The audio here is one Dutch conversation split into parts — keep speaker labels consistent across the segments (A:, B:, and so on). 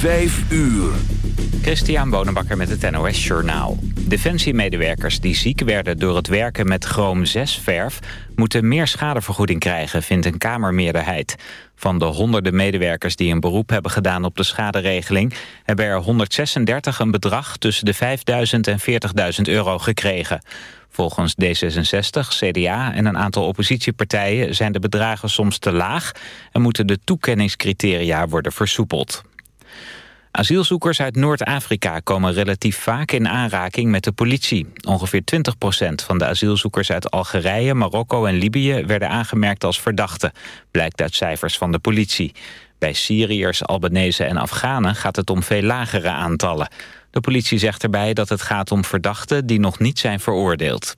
A: Vijf uur.
B: Christian Bonenbakker met het NOS Journaal. Defensiemedewerkers die ziek werden door het werken met chroom 6-verf... moeten meer schadevergoeding krijgen, vindt een Kamermeerderheid. Van de honderden medewerkers die een beroep hebben gedaan op de schaderegeling... hebben er 136 een bedrag tussen de 5.000 en 40.000 euro gekregen. Volgens D66, CDA en een aantal oppositiepartijen... zijn de bedragen soms te laag... en moeten de toekenningscriteria worden versoepeld. Asielzoekers uit Noord-Afrika komen relatief vaak in aanraking met de politie. Ongeveer 20% van de asielzoekers uit Algerije, Marokko en Libië... werden aangemerkt als verdachten, blijkt uit cijfers van de politie. Bij Syriërs, Albanese en Afghanen gaat het om veel lagere aantallen. De politie zegt erbij dat het gaat om verdachten die nog niet zijn veroordeeld.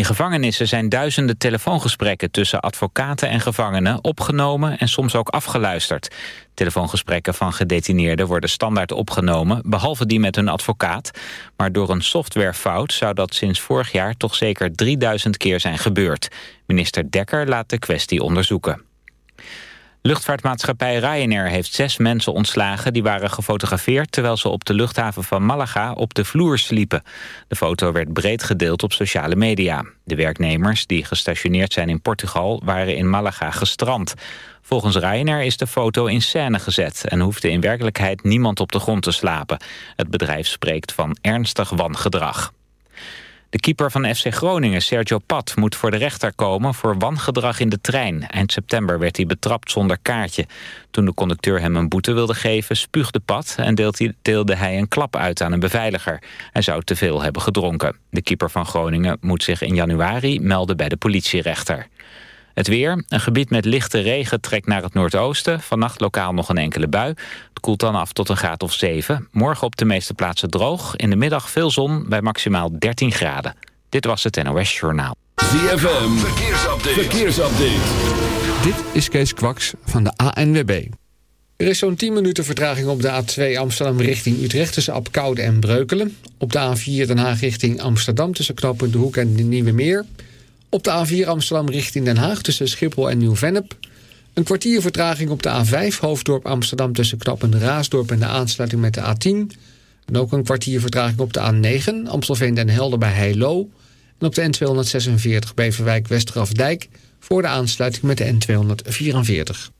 B: In gevangenissen zijn duizenden telefoongesprekken tussen advocaten en gevangenen opgenomen en soms ook afgeluisterd. Telefoongesprekken van gedetineerden worden standaard opgenomen, behalve die met hun advocaat. Maar door een softwarefout zou dat sinds vorig jaar toch zeker 3000 keer zijn gebeurd. Minister Dekker laat de kwestie onderzoeken. Luchtvaartmaatschappij Ryanair heeft zes mensen ontslagen... die waren gefotografeerd terwijl ze op de luchthaven van Malaga op de vloer sliepen. De foto werd breed gedeeld op sociale media. De werknemers, die gestationeerd zijn in Portugal, waren in Malaga gestrand. Volgens Ryanair is de foto in scène gezet... en hoefde in werkelijkheid niemand op de grond te slapen. Het bedrijf spreekt van ernstig wangedrag. De keeper van FC Groningen, Sergio Pat, moet voor de rechter komen voor wangedrag in de trein. Eind september werd hij betrapt zonder kaartje. Toen de conducteur hem een boete wilde geven, spuugde Pat en deelde hij een klap uit aan een beveiliger. Hij zou te veel hebben gedronken. De keeper van Groningen moet zich in januari melden bij de politierechter. Het weer. Een gebied met lichte regen trekt naar het noordoosten. Vannacht lokaal nog een enkele bui. Het koelt dan af tot een graad of 7. Morgen op de meeste plaatsen droog. In de middag veel zon bij maximaal 13 graden. Dit was het NOS Journaal.
A: ZFM. Verkeersupdate. Verkeersupdate.
C: Dit is Kees Kwaks van de ANWB. Er is zo'n 10 minuten vertraging op de A2 Amsterdam richting Utrecht... tussen Apkoude en Breukelen. Op de A4 Den Haag richting Amsterdam tussen knooppunt De Hoek en de Nieuwe Meer... Op de A4 Amsterdam richting Den Haag tussen Schiphol en Nieuw-Vennep. Een kwartier vertraging op de A5 Hoofddorp Amsterdam tussen Knappende Raasdorp en de aansluiting met de A10. En ook een kwartier vertraging op de A9 Amstelveen Den Helder bij Heilo. En op de N246 Beverwijk Westerafdijk voor de aansluiting met de N244.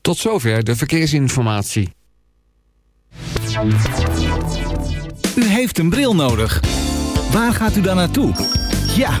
C: Tot zover de verkeersinformatie.
D: U heeft een bril nodig. Waar gaat u dan naartoe? Ja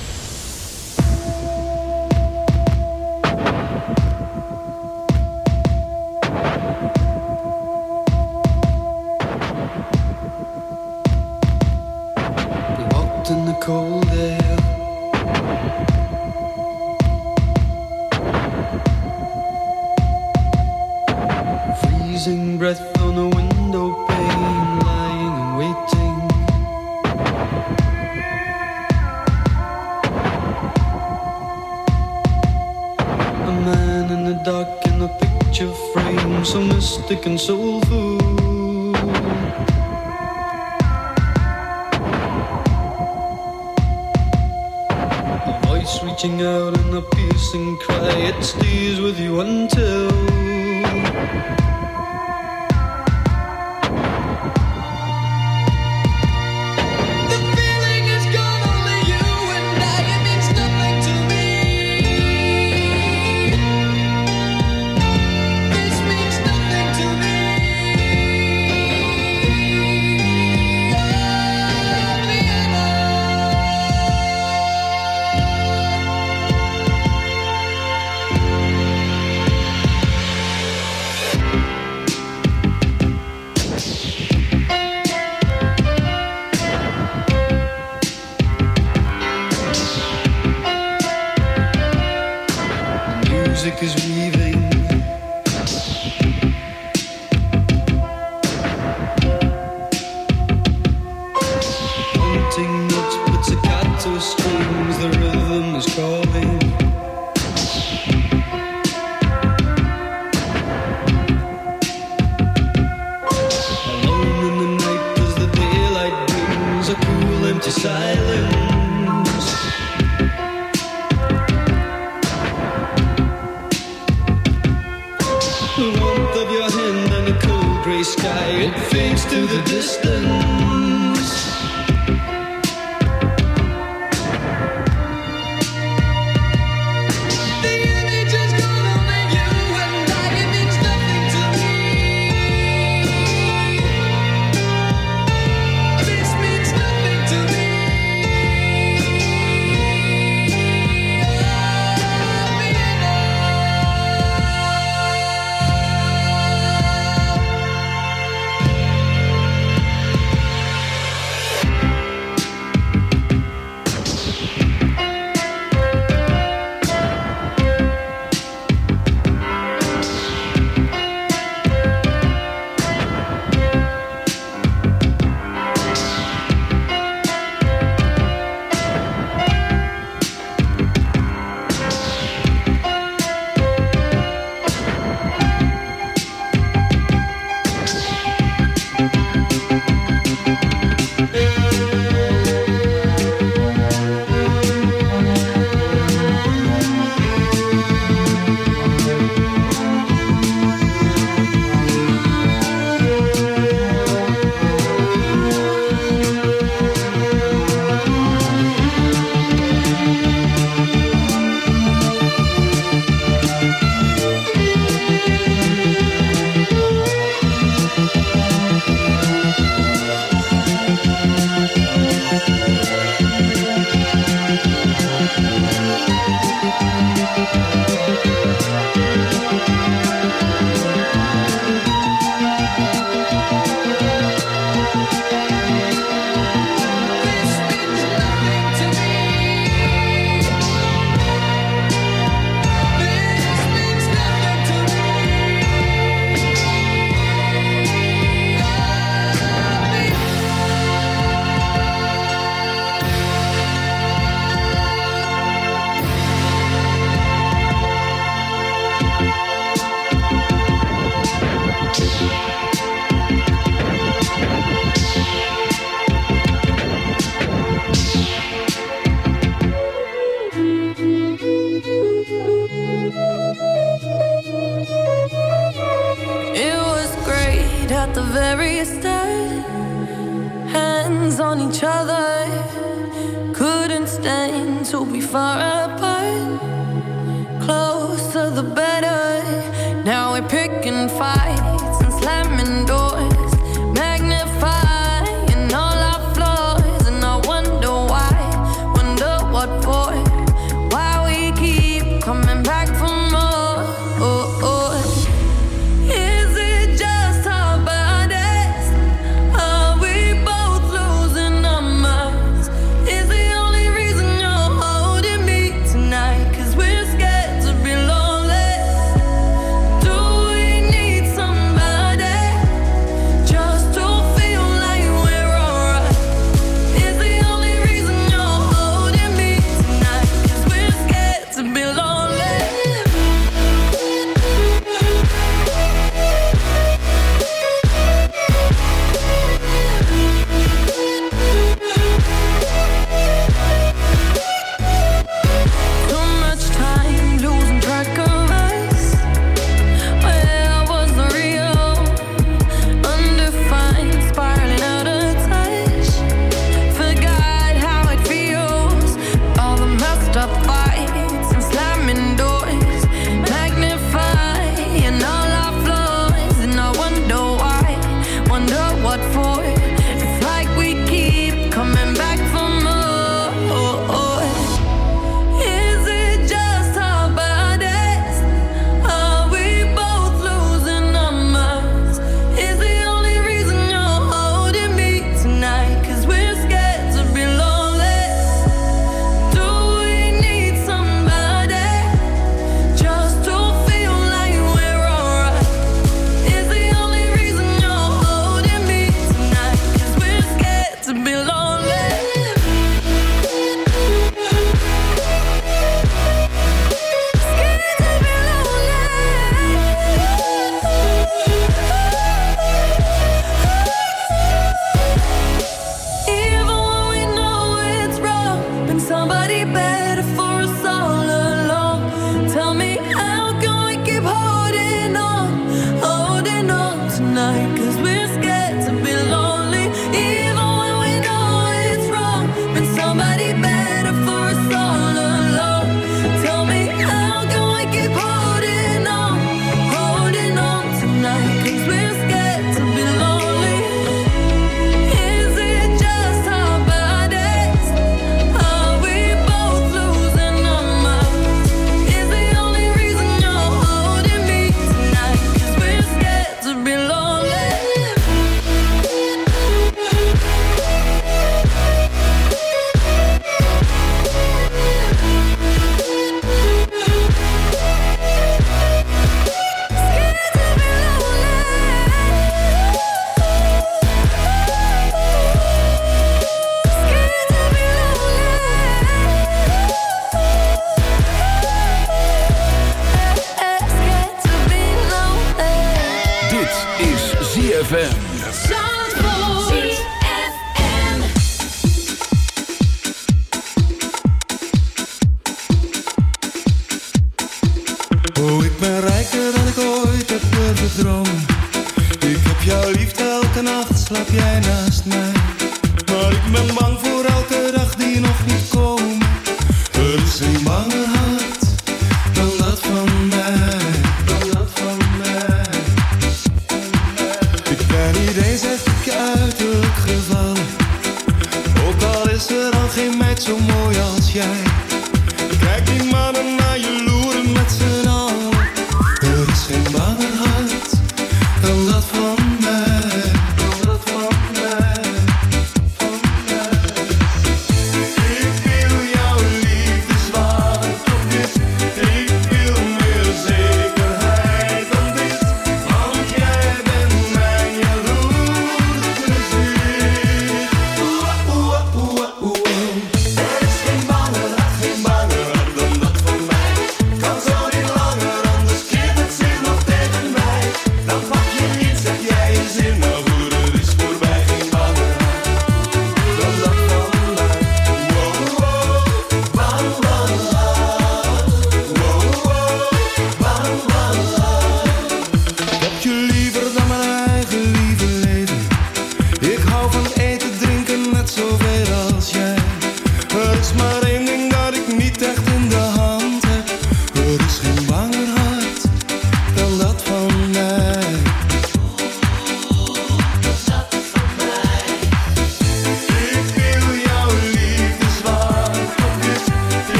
E: jij.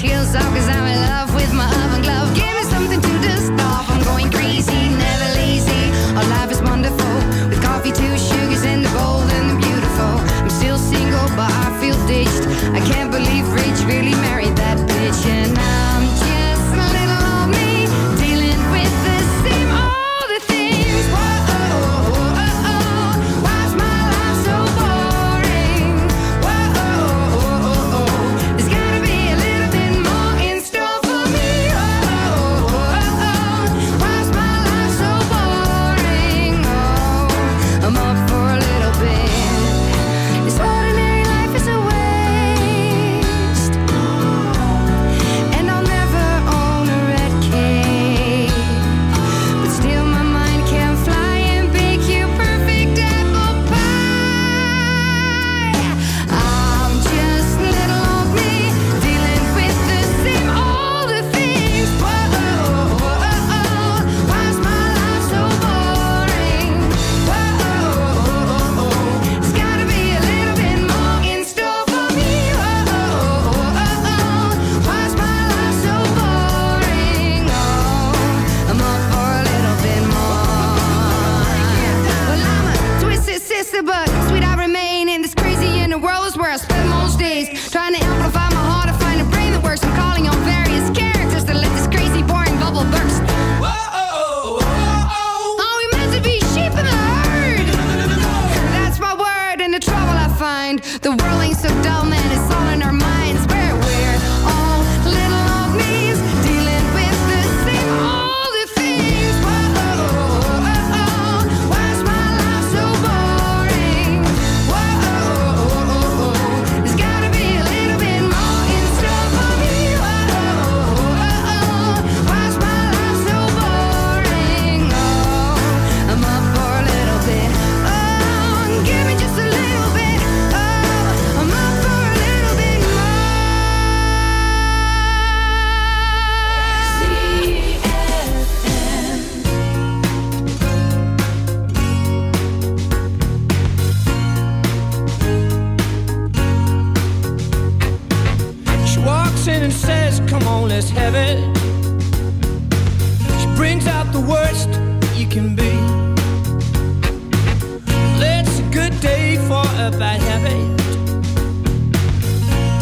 F: these heels off cause I'm in love with my oven glove. Give me something to dust. I'm going crazy, never lazy. Our life is wonderful with coffee, two sugars, and the bold and the beautiful. I'm still single, but I feel ditched. I can't believe Rich really married that bitch, and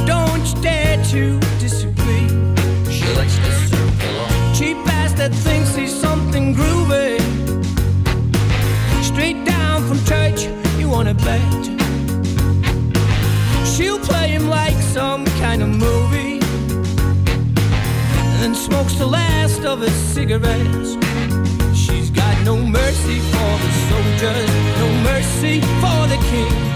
G: Don't you dare to disagree. She likes to circle. Cheap ass that thinks he's something groovy. Straight down from church, you wanna bet. She'll play him like some kind of movie And then smokes the last of his cigarettes She's got no mercy for the soldiers No mercy for the king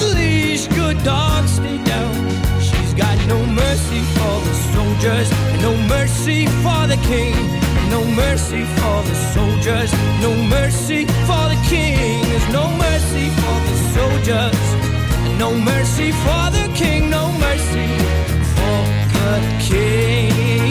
G: good dog, stay down. She's got no mercy for the soldiers, no mercy for the king. No mercy for the soldiers, no mercy for the king. There's no mercy for the soldiers. No mercy for the king, no mercy for the king.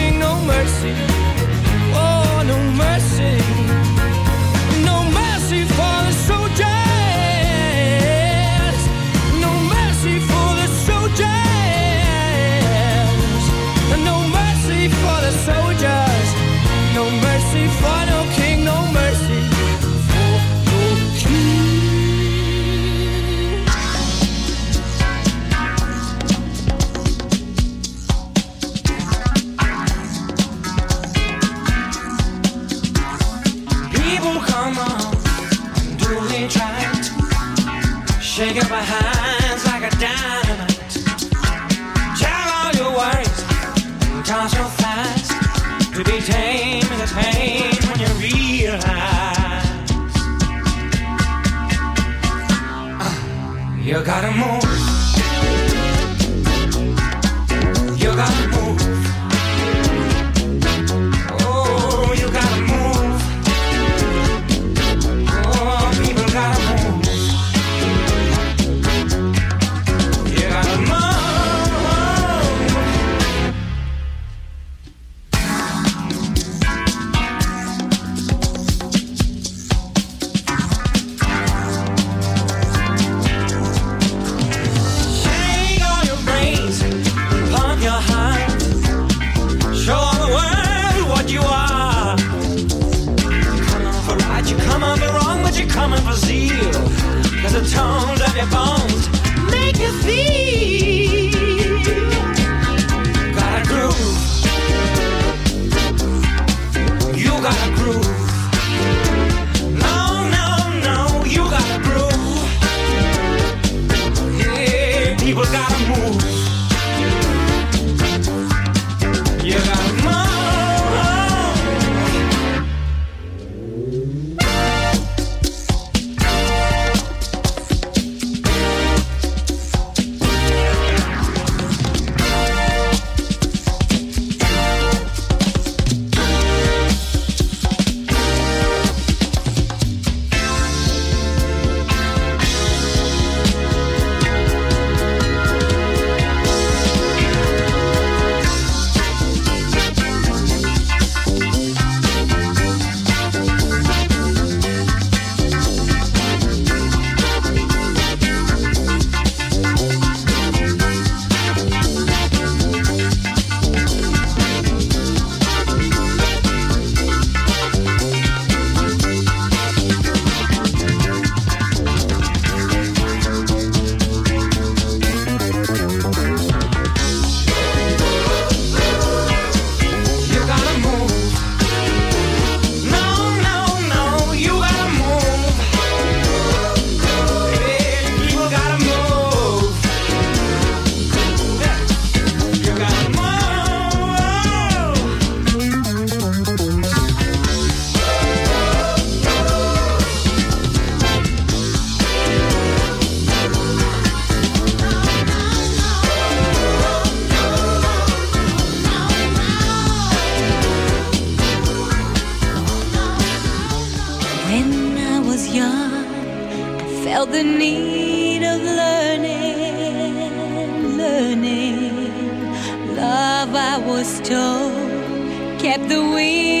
H: Yeah,
I: kept the wheel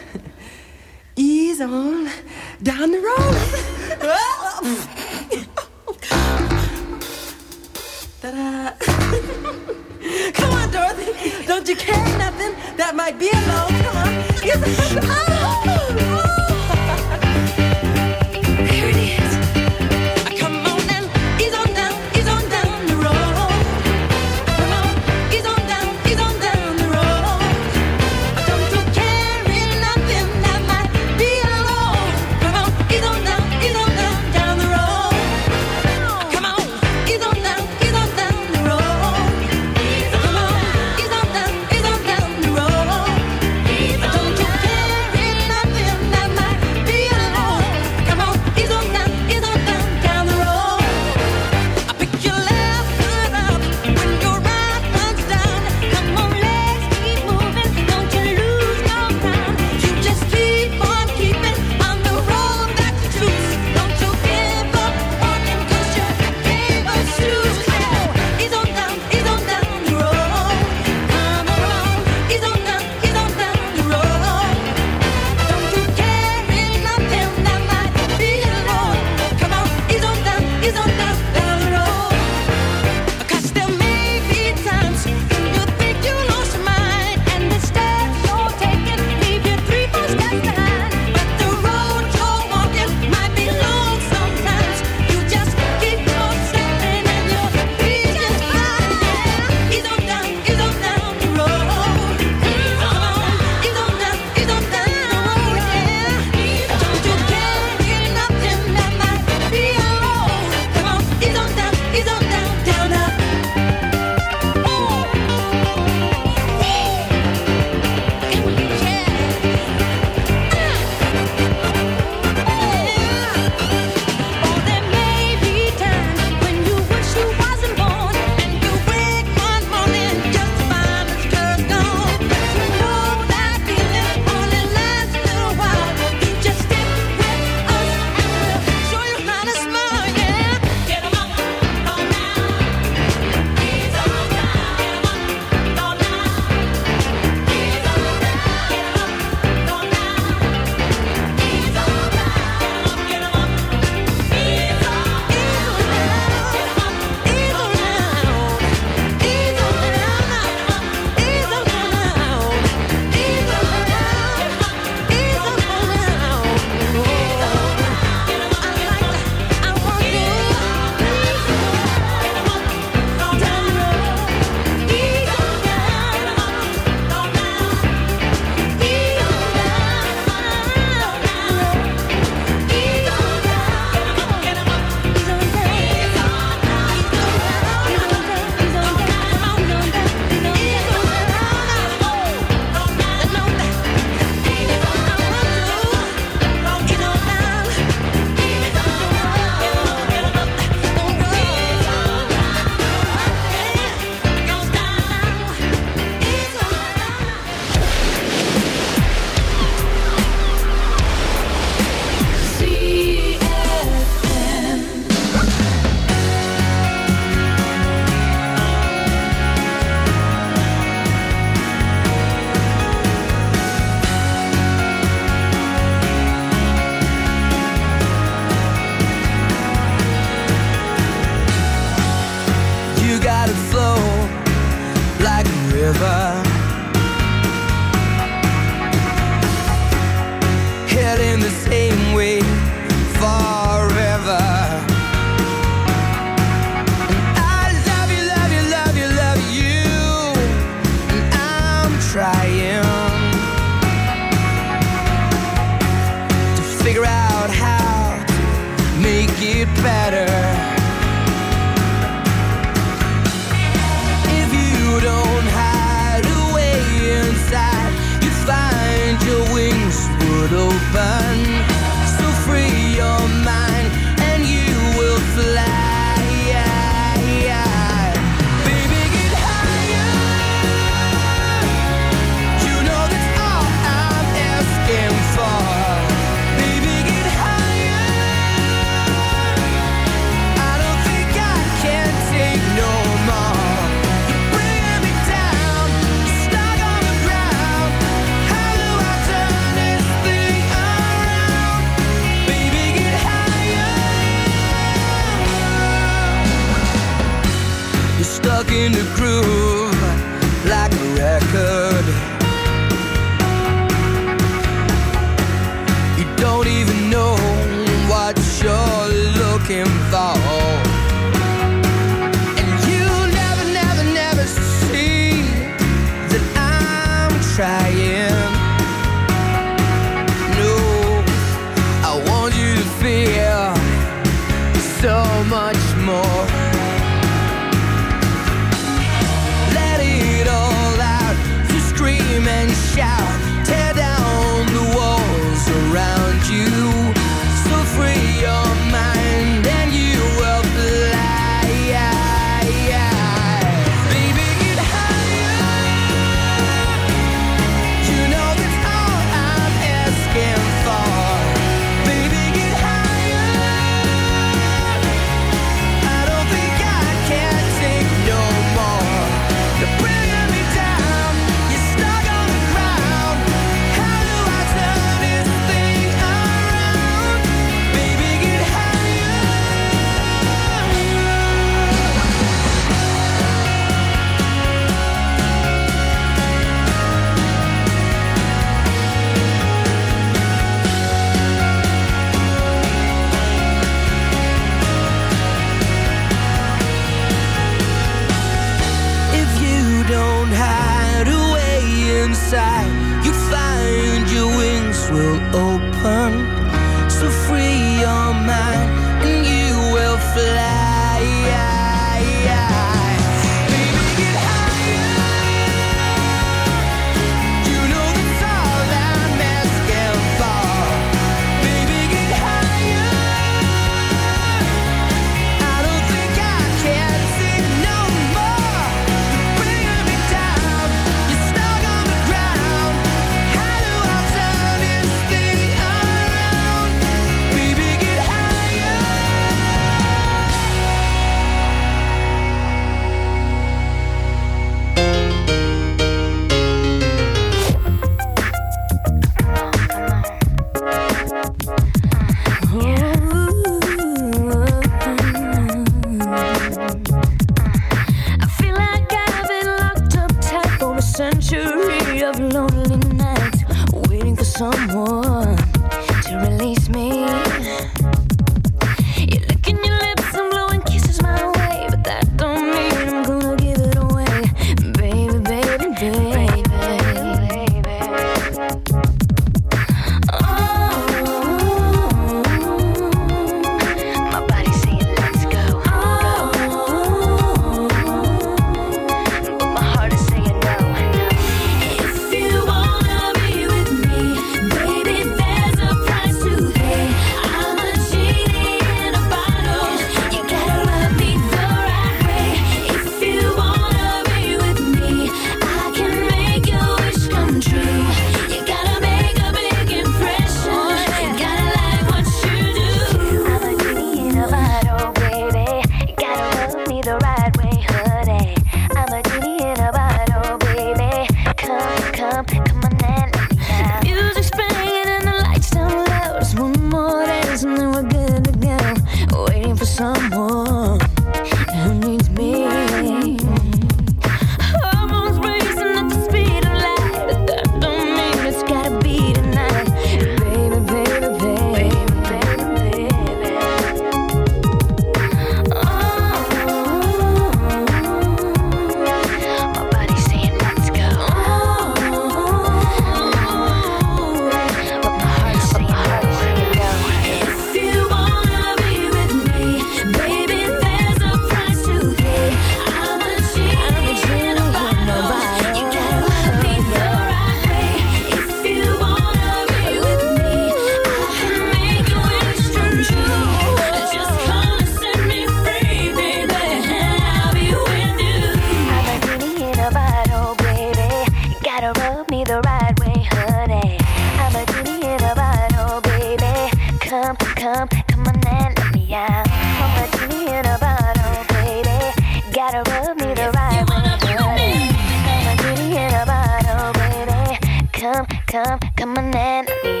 J: come, come, come on
K: in. me.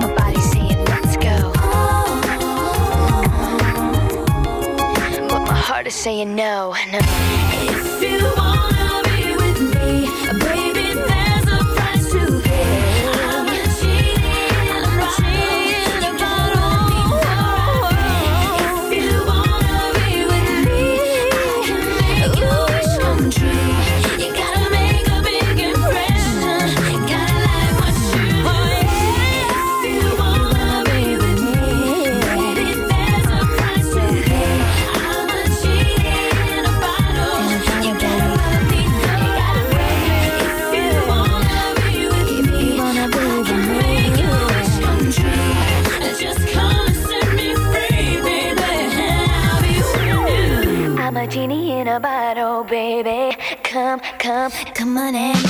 L: My saying let's go, but my heart is saying no, no. If you wanna. Come, on in.